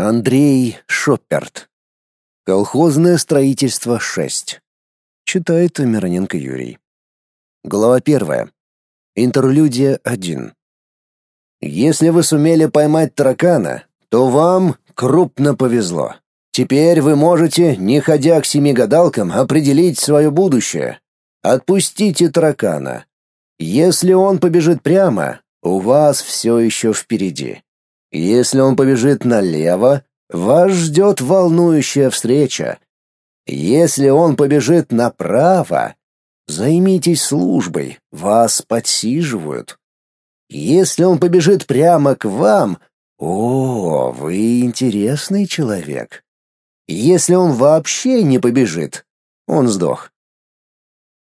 Андрей Шопперт. Колхозное строительство 6. Читает Мироненко Юрий. Глава первая. Интерлюдия 1. Если вы сумели поймать таракана, то вам крупно повезло. Теперь вы можете, не ходя к семи гадалкам, определить свое будущее. Отпустите таракана. Если он побежит прямо, у вас все еще впереди. Если он побежит налево, вас ждет волнующая встреча. Если он побежит направо, займитесь службой, вас подсиживают. Если он побежит прямо к вам, о, вы интересный человек. Если он вообще не побежит, он сдох.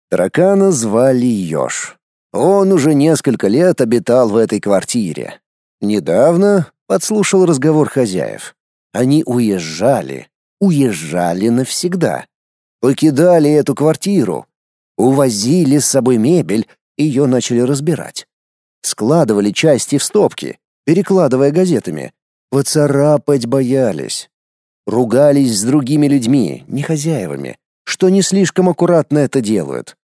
Таракана звали Ёж. Он уже несколько лет обитал в этой квартире. Недавно подслушал разговор хозяев. Они уезжали, уезжали навсегда. Покидали эту квартиру, увозили с собой мебель, ее начали разбирать. Складывали части в стопки, перекладывая газетами. Поцарапать боялись. Ругались с другими людьми, не хозяевами, что не слишком аккуратно это делают.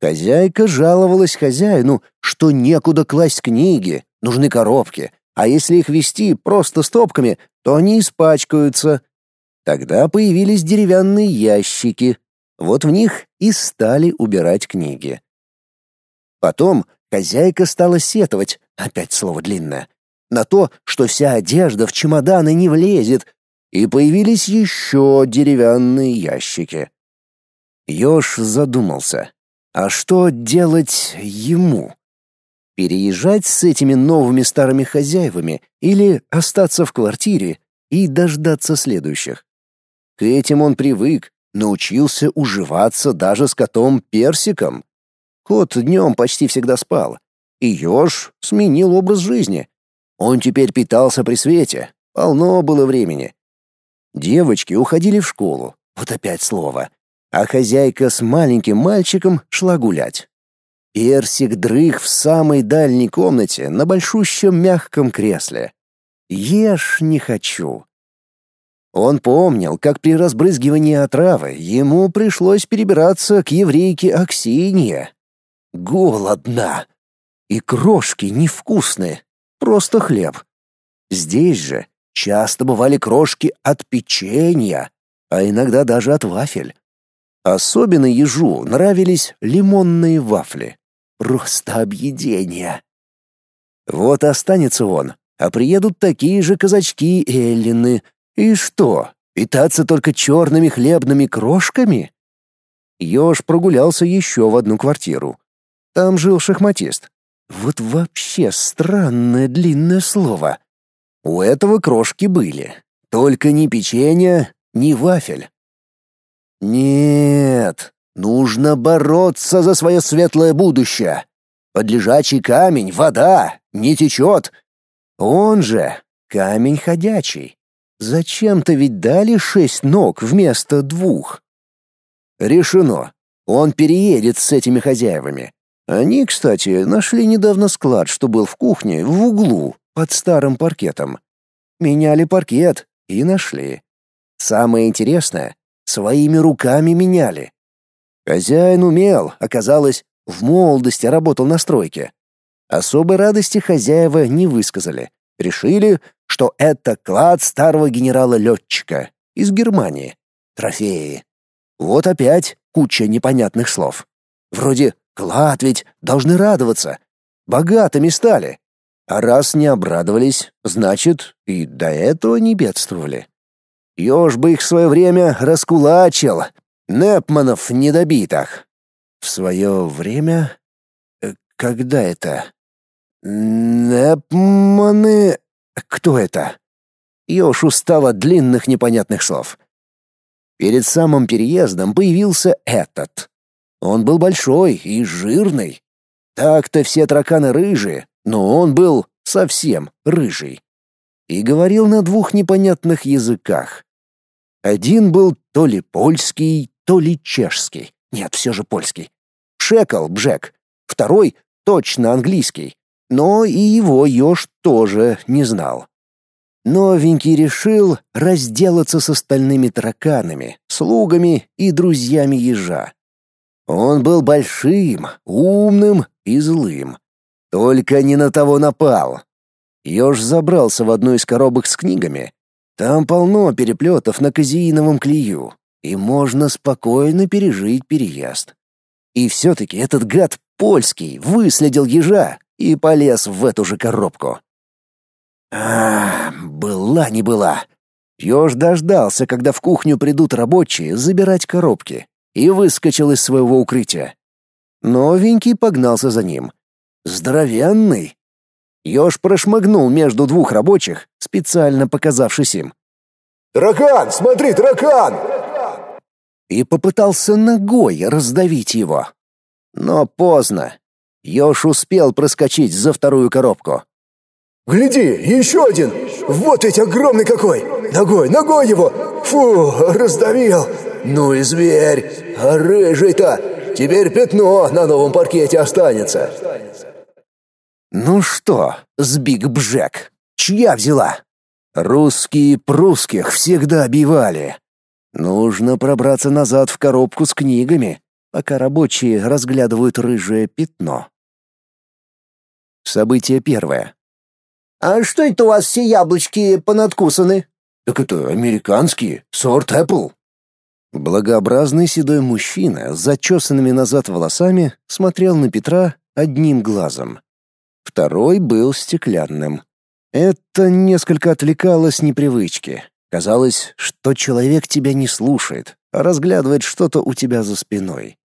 Хозяйка жаловалась хозяину, что некуда класть книги, нужны коробки, а если их вести просто стопками, то они испачкаются. Тогда появились деревянные ящики. Вот в них и стали убирать книги. Потом хозяйка стала сетовать, опять слово длинное, на то, что вся одежда в чемоданы не влезет, и появились еще деревянные ящики. Ёж задумался. А что делать ему? Переезжать с этими новыми старыми хозяевами или остаться в квартире и дождаться следующих? К этим он привык, научился уживаться даже с котом Персиком. Кот днем почти всегда спал, и еж сменил образ жизни. Он теперь питался при свете, полно было времени. Девочки уходили в школу, вот опять слово, а хозяйка с маленьким мальчиком шла гулять. Персик дрых в самой дальней комнате на большущем мягком кресле. «Ешь не хочу». Он помнил, как при разбрызгивании отравы ему пришлось перебираться к еврейке Аксинье. Голодно. И крошки невкусные, просто хлеб. Здесь же часто бывали крошки от печенья, а иногда даже от вафель. Особенно ежу нравились лимонные вафли. Просто объедение. Вот останется он, а приедут такие же казачки Эллины. И что, питаться только черными хлебными крошками? Ёж прогулялся еще в одну квартиру. Там жил шахматист. Вот вообще странное длинное слово. У этого крошки были. Только ни печенье, ни вафель. Нет, нужно бороться за свое светлое будущее. Под лежачий камень вода не течет. Он же камень ходячий. Зачем-то ведь дали шесть ног вместо двух. Решено. Он переедет с этими хозяевами. Они, кстати, нашли недавно склад, что был в кухне, в углу, под старым паркетом. Меняли паркет и нашли. Самое интересное, своими руками меняли. Хозяин умел, оказалось, в молодости работал на стройке. Особой радости хозяева не высказали. Решили, что это клад старого генерала-летчика из Германии. Трофеи. Вот опять куча непонятных слов. Вроде «клад ведь должны радоваться». Богатыми стали. А раз не обрадовались, значит, и до этого не бедствовали. Ёж бы их в свое время раскулачил. Непманов недобитых. В свое время? Э, когда это? Непманы... Кто это? Ёж устал от длинных непонятных слов. Перед самым переездом появился этот. Он был большой и жирный. Так-то все тараканы рыжие, но он был совсем рыжий. И говорил на двух непонятных языках. Один был то ли польский, то ли чешский. Нет, все же польский. Шекал Бжек. Второй точно английский. Но и его Ёж тоже не знал. Новенький решил разделаться с остальными тараканами, слугами и друзьями ежа. Он был большим, умным и злым. Только не на того напал. Ёж забрался в одну из коробок с книгами. Там полно переплетов на казеиновом клею, и можно спокойно пережить переезд. И все-таки этот гад польский выследил ежа и полез в эту же коробку. А, была не была. Ёж дождался, когда в кухню придут рабочие забирать коробки, и выскочил из своего укрытия. Новенький погнался за ним. Здоровенный. Ёж прошмыгнул между двух рабочих, специально показавшись им. «Таракан! Смотри, таракан!» И попытался ногой раздавить его. Но поздно. Ёж успел проскочить за вторую коробку. «Гляди, еще один! Вот ведь огромный какой! Ногой, ногой его! Фу, раздавил! Ну и зверь! А рыжий-то! Теперь пятно на новом паркете останется!» «Ну что, Сбиг Бжек, чья взяла?» «Русские прусских всегда бивали. Нужно пробраться назад в коробку с книгами, пока рабочие разглядывают рыжее пятно». Событие первое. «А что это у вас все яблочки понадкусаны?» «Так это американские, сорт Apple». Благообразный седой мужчина с зачесанными назад волосами смотрел на Петра одним глазом. Второй был стеклянным. Это несколько отвлекало с непривычки. Казалось, что человек тебя не слушает, а разглядывает что-то у тебя за спиной.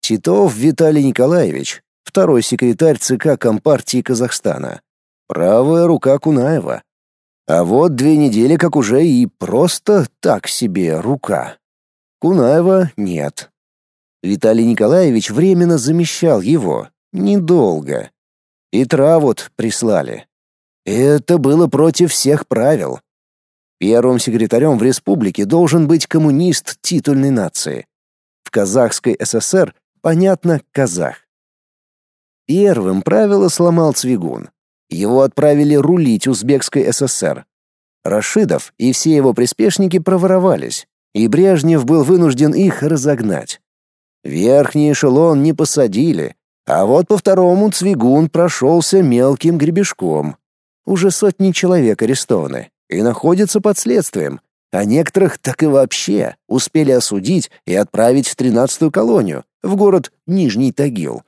Титов Виталий Николаевич, второй секретарь ЦК Компартии Казахстана, Правая рука Кунаева. А вот две недели как уже и просто так себе рука. Кунаева нет. Виталий Николаевич временно замещал его. Недолго. Петра вот прислали. Это было против всех правил. Первым секретарем в республике должен быть коммунист титульной нации. В казахской ССР, понятно, казах. Первым правило сломал Цвигун. Его отправили рулить Узбекской ССР. Рашидов и все его приспешники проворовались, и Брежнев был вынужден их разогнать. Верхний эшелон не посадили, а вот по второму Цвигун прошелся мелким гребешком. Уже сотни человек арестованы и находятся под следствием, а некоторых так и вообще успели осудить и отправить в тринадцатую колонию, в город Нижний Тагил.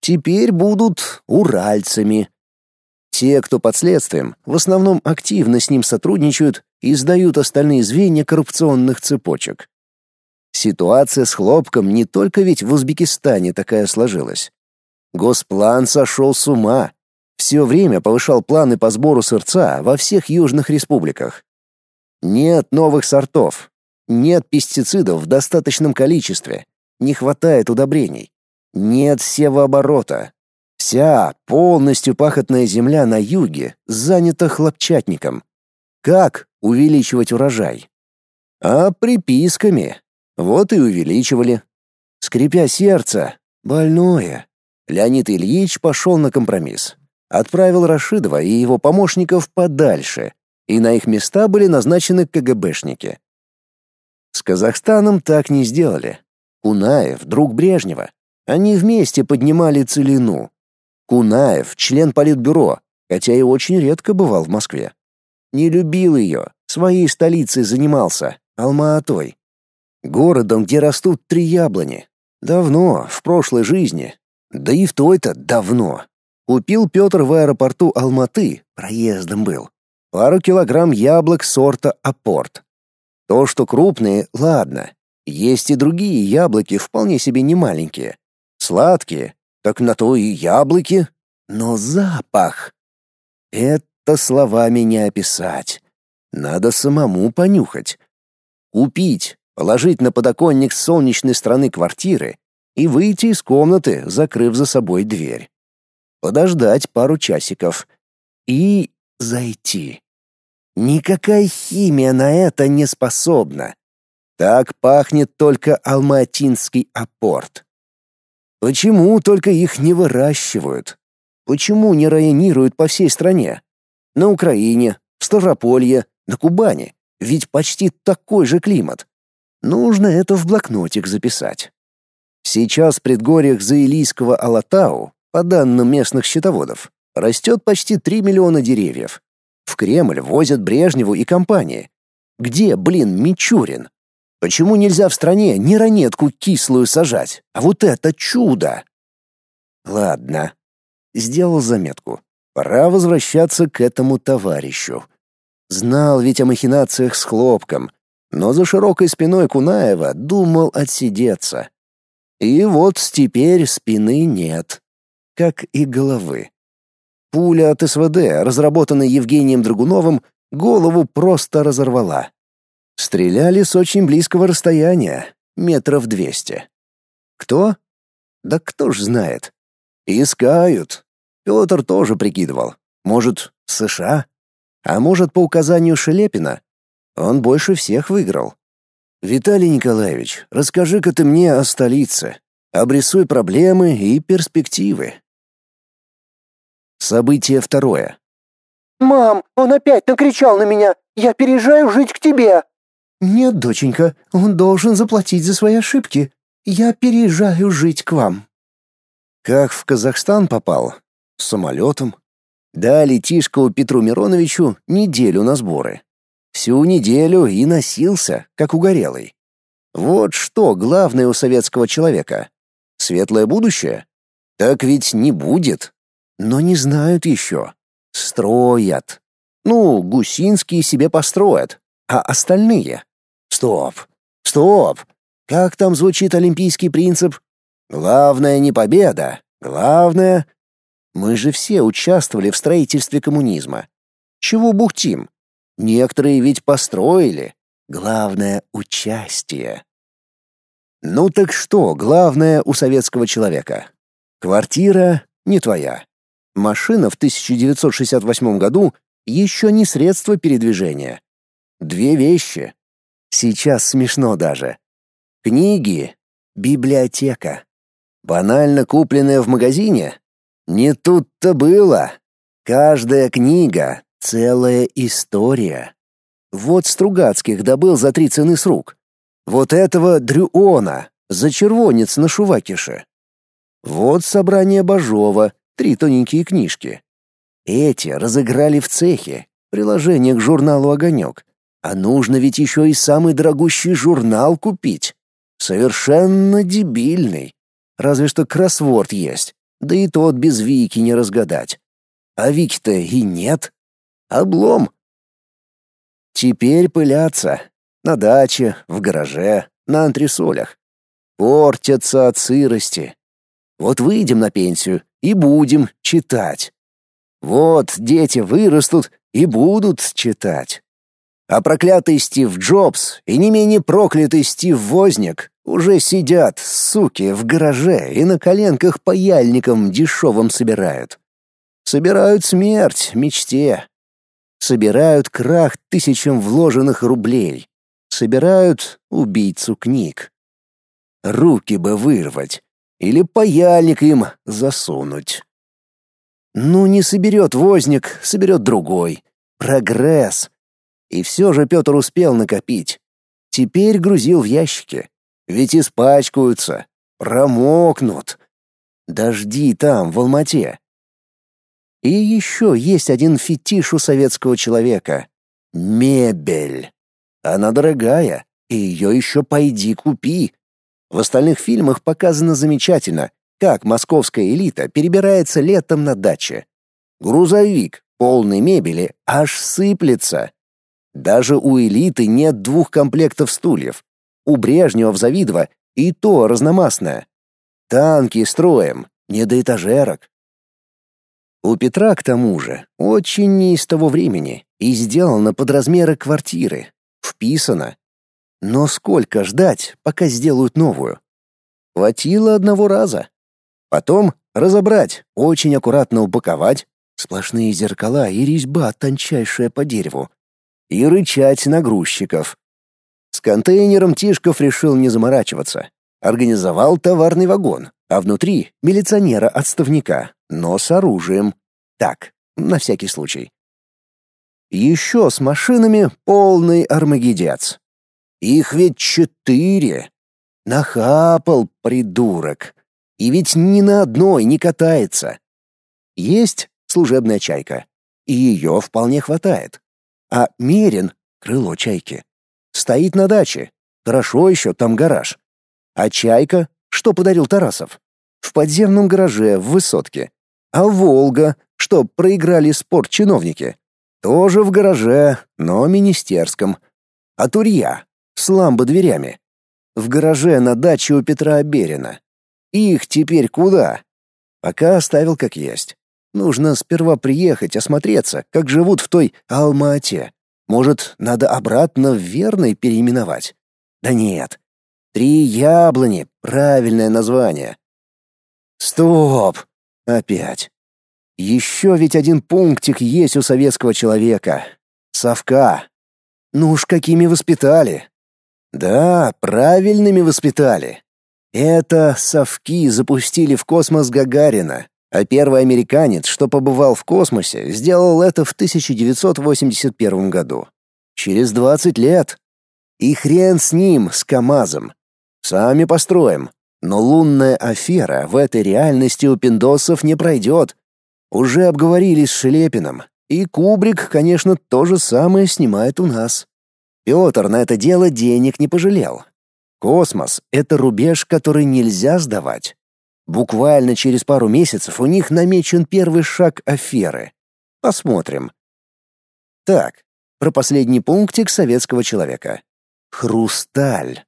Теперь будут уральцами, те, кто под следствием, в основном активно с ним сотрудничают и сдают остальные звенья коррупционных цепочек. Ситуация с хлопком не только ведь в Узбекистане такая сложилась. Госплан сошел с ума. Все время повышал планы по сбору сырца во всех южных республиках. Нет новых сортов. Нет пестицидов в достаточном количестве. Не хватает удобрений. Нет севооборота. Вся полностью пахотная земля на юге занята хлопчатником. Как увеличивать урожай? А приписками. Вот и увеличивали. Скрипя сердце, больное. Леонид Ильич пошел на компромисс. Отправил Рашидова и его помощников подальше, и на их места были назначены КГБшники. С Казахстаном так не сделали. Кунаев, друг Брежнева. Они вместе поднимали целину, Кунаев — член политбюро, хотя и очень редко бывал в Москве. Не любил ее, своей столицей занимался, Алма-Атой. Городом, где растут три яблони. Давно, в прошлой жизни. Да и в той-то давно. Купил Петр в аэропорту Алматы, проездом был. Пару килограмм яблок сорта Апорт. То, что крупные, ладно. Есть и другие яблоки, вполне себе немаленькие. Сладкие, так на то и яблоки. Но запах... Это словами не описать. Надо самому понюхать. Купить, положить на подоконник солнечной стороны квартиры и выйти из комнаты, закрыв за собой дверь. Подождать пару часиков. И зайти. Никакая химия на это не способна. Так пахнет только алматинский апорт. Почему только их не выращивают? Почему не районируют по всей стране? На Украине, Ставрополье, на Кубани, ведь почти такой же климат. Нужно это в блокнотик записать. Сейчас в предгорьях Заилийского Алатау, по данным местных счетоводов, растет почти 3 миллиона деревьев. В Кремль возят Брежневу и компании. Где, блин, Мичурин? Почему нельзя в стране не ранетку кислую сажать, а вот это чудо? Ладно. Сделал заметку. Пора возвращаться к этому товарищу. Знал ведь о махинациях с хлопком, но за широкой спиной Кунаева думал отсидеться. И вот теперь спины нет, как и головы. Пуля от СВД, разработанная Евгением Драгуновым, голову просто разорвала. Стреляли с очень близкого расстояния, метров двести. Кто? Да кто ж знает. Искают. Петр тоже прикидывал. Может, США? А может, по указанию Шелепина? Он больше всех выиграл. Виталий Николаевич, расскажи-ка ты мне о столице. Обрисуй проблемы и перспективы. Событие второе. «Мам, он опять накричал на меня! Я переезжаю жить к тебе!» «Нет, доченька, он должен заплатить за свои ошибки. Я переезжаю жить к вам». Как в Казахстан попал? Самолетом. Дали Тишкову Петру Мироновичу неделю на сборы. Всю неделю и носился, как угорелый. Вот что главное у советского человека. Светлое будущее? Так ведь не будет. Но не знают еще. Строят. Ну, гусинские себе построят. А остальные? Стоп. Стоп. Как там звучит олимпийский принцип? Главное не победа, главное... Мы же все участвовали в строительстве коммунизма. Чего бухтим? Некоторые ведь построили. Главное — участие. Ну так что главное у советского человека? Квартира не твоя. Машина в 1968 году еще не средство передвижения. Две вещи. Сейчас смешно даже. Книги, библиотека. Банально купленная в магазине? Не тут-то было. Каждая книга — целая история. Вот Стругацких добыл за три цены с рук. Вот этого Дрюона за червонец на Шувакише. Вот собрание Бажова, три тоненькие книжки. Эти разыграли в цехе, приложение к журналу «Огонек». А нужно ведь еще и самый дорогущий журнал купить. Совершенно дебильный. Разве что кроссворд есть, да и тот без Вики не разгадать. А Вики-то и нет. Облом. Теперь пылятся. На даче, в гараже, на антресолях. Портятся от сырости. Вот выйдем на пенсию и будем читать. Вот дети вырастут и будут читать. А проклятый Стив Джобс и не менее проклятый Стив Возняк уже сидят, суки, в гараже и на коленках паяльником дешевым собирают. Собирают смерть мечте. Собирают крах тысячам вложенных рублей. Собирают убийцу книг. Руки бы вырвать или паяльник им засунуть. Ну, не соберет возник, соберет другой. Прогресс. И все же Петр успел накопить. Теперь грузил в ящики. Ведь испачкаются, промокнут. Дожди там, в Алмате. И еще есть один фетиш у советского человека. Мебель. Она дорогая, и ее еще пойди купи. В остальных фильмах показано замечательно, как московская элита перебирается летом на даче. Грузовик, полный мебели, аж сыплется. Даже у элиты нет двух комплектов стульев у Брежнева в Завидово и то разномастное. Танки строим, не до этажерок. У Петра, к тому же, очень не из того времени и сделано под размеры квартиры. Вписано. Но сколько ждать, пока сделают новую? Хватило одного раза. Потом разобрать, очень аккуратно упаковать, сплошные зеркала и резьба тончайшая по дереву, и рычать на грузчиков. С контейнером Тишков решил не заморачиваться. Организовал товарный вагон, а внутри милиционера-отставника, но с оружием. Так, на всякий случай. Еще с машинами полный армагедец. Их ведь четыре. Нахапал, придурок. И ведь ни на одной не катается. Есть служебная чайка. И ее вполне хватает. А Мерин — крыло чайки. Стоит на даче. Хорошо еще, там гараж. А чайка, что подарил Тарасов? В подземном гараже в высотке. А Волга, что проиграли спорт чиновники? Тоже в гараже, но министерском. А Турья с ламбо-дверями. В гараже на даче у Петра Берина. Их теперь куда? Пока оставил как есть. Нужно сперва приехать, осмотреться, как живут в той Алма-Ате. Может, надо обратно в Верный переименовать? Да нет. Три яблони — правильное название. Стоп! Опять. Еще ведь один пунктик есть у советского человека. Совка. Ну уж какими воспитали. Да, правильными воспитали. Это совки запустили в космос Гагарина, а первый американец, что побывал в космосе, сделал это в 1981 году. Через 20 лет. И хрен с ним, с КАМАЗом. Сами построим. Но лунная афера в этой реальности у пиндосов не пройдет. Уже обговорились с Шелепиным. И Кубрик, конечно, то же самое снимает у нас. Петр на это дело денег не пожалел. Космос — это рубеж, который нельзя сдавать. Буквально через пару месяцев у них намечен первый шаг аферы. Посмотрим. Так, про последний пунктик советского человека. Хрусталь.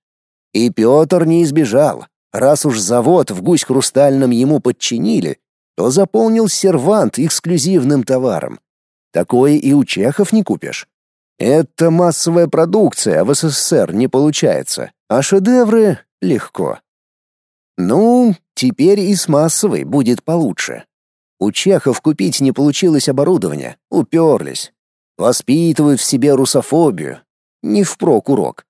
И Петр не избежал. Раз уж завод в гусь хрустальном ему подчинили, то заполнил сервант эксклюзивным товаром. Такое и у чехов не купишь. Это массовая продукция, в СССР не получается, а шедевры — легко. Ну, теперь и с массовой будет получше. У чехов купить не получилось оборудование, уперлись. Воспитывают в себе русофобию. Не впрок урок.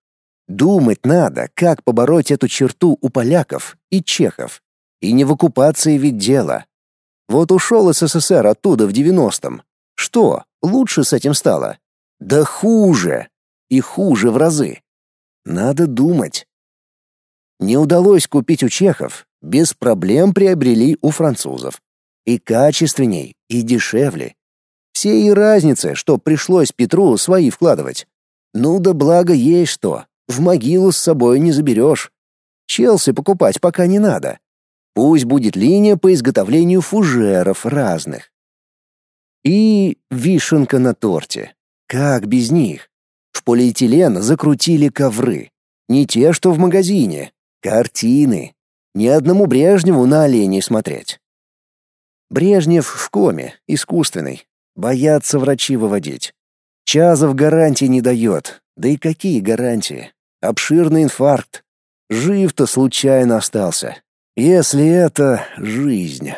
Думать надо, как побороть эту черту у поляков и чехов. И не в оккупации ведь дело. Вот ушел СССР оттуда в девяностом. Что, лучше с этим стало? Да хуже. И хуже в разы. Надо думать. Не удалось купить у чехов, без проблем приобрели у французов. И качественней, и дешевле. Все и разницы, что пришлось Петру свои вкладывать. Ну да благо есть что, в могилу с собой не заберешь. Челси покупать пока не надо. Пусть будет линия по изготовлению фужеров разных. И вишенка на торте. Как без них? В полиэтилен закрутили ковры. Не те, что в магазине. Картины. Ни одному Брежневу на оленей смотреть. Брежнев в коме, искусственный. Боятся врачи выводить. Чазов гарантий не дает. Да и какие гарантии? Обширный инфаркт. Жив-то случайно остался. Если это жизнь.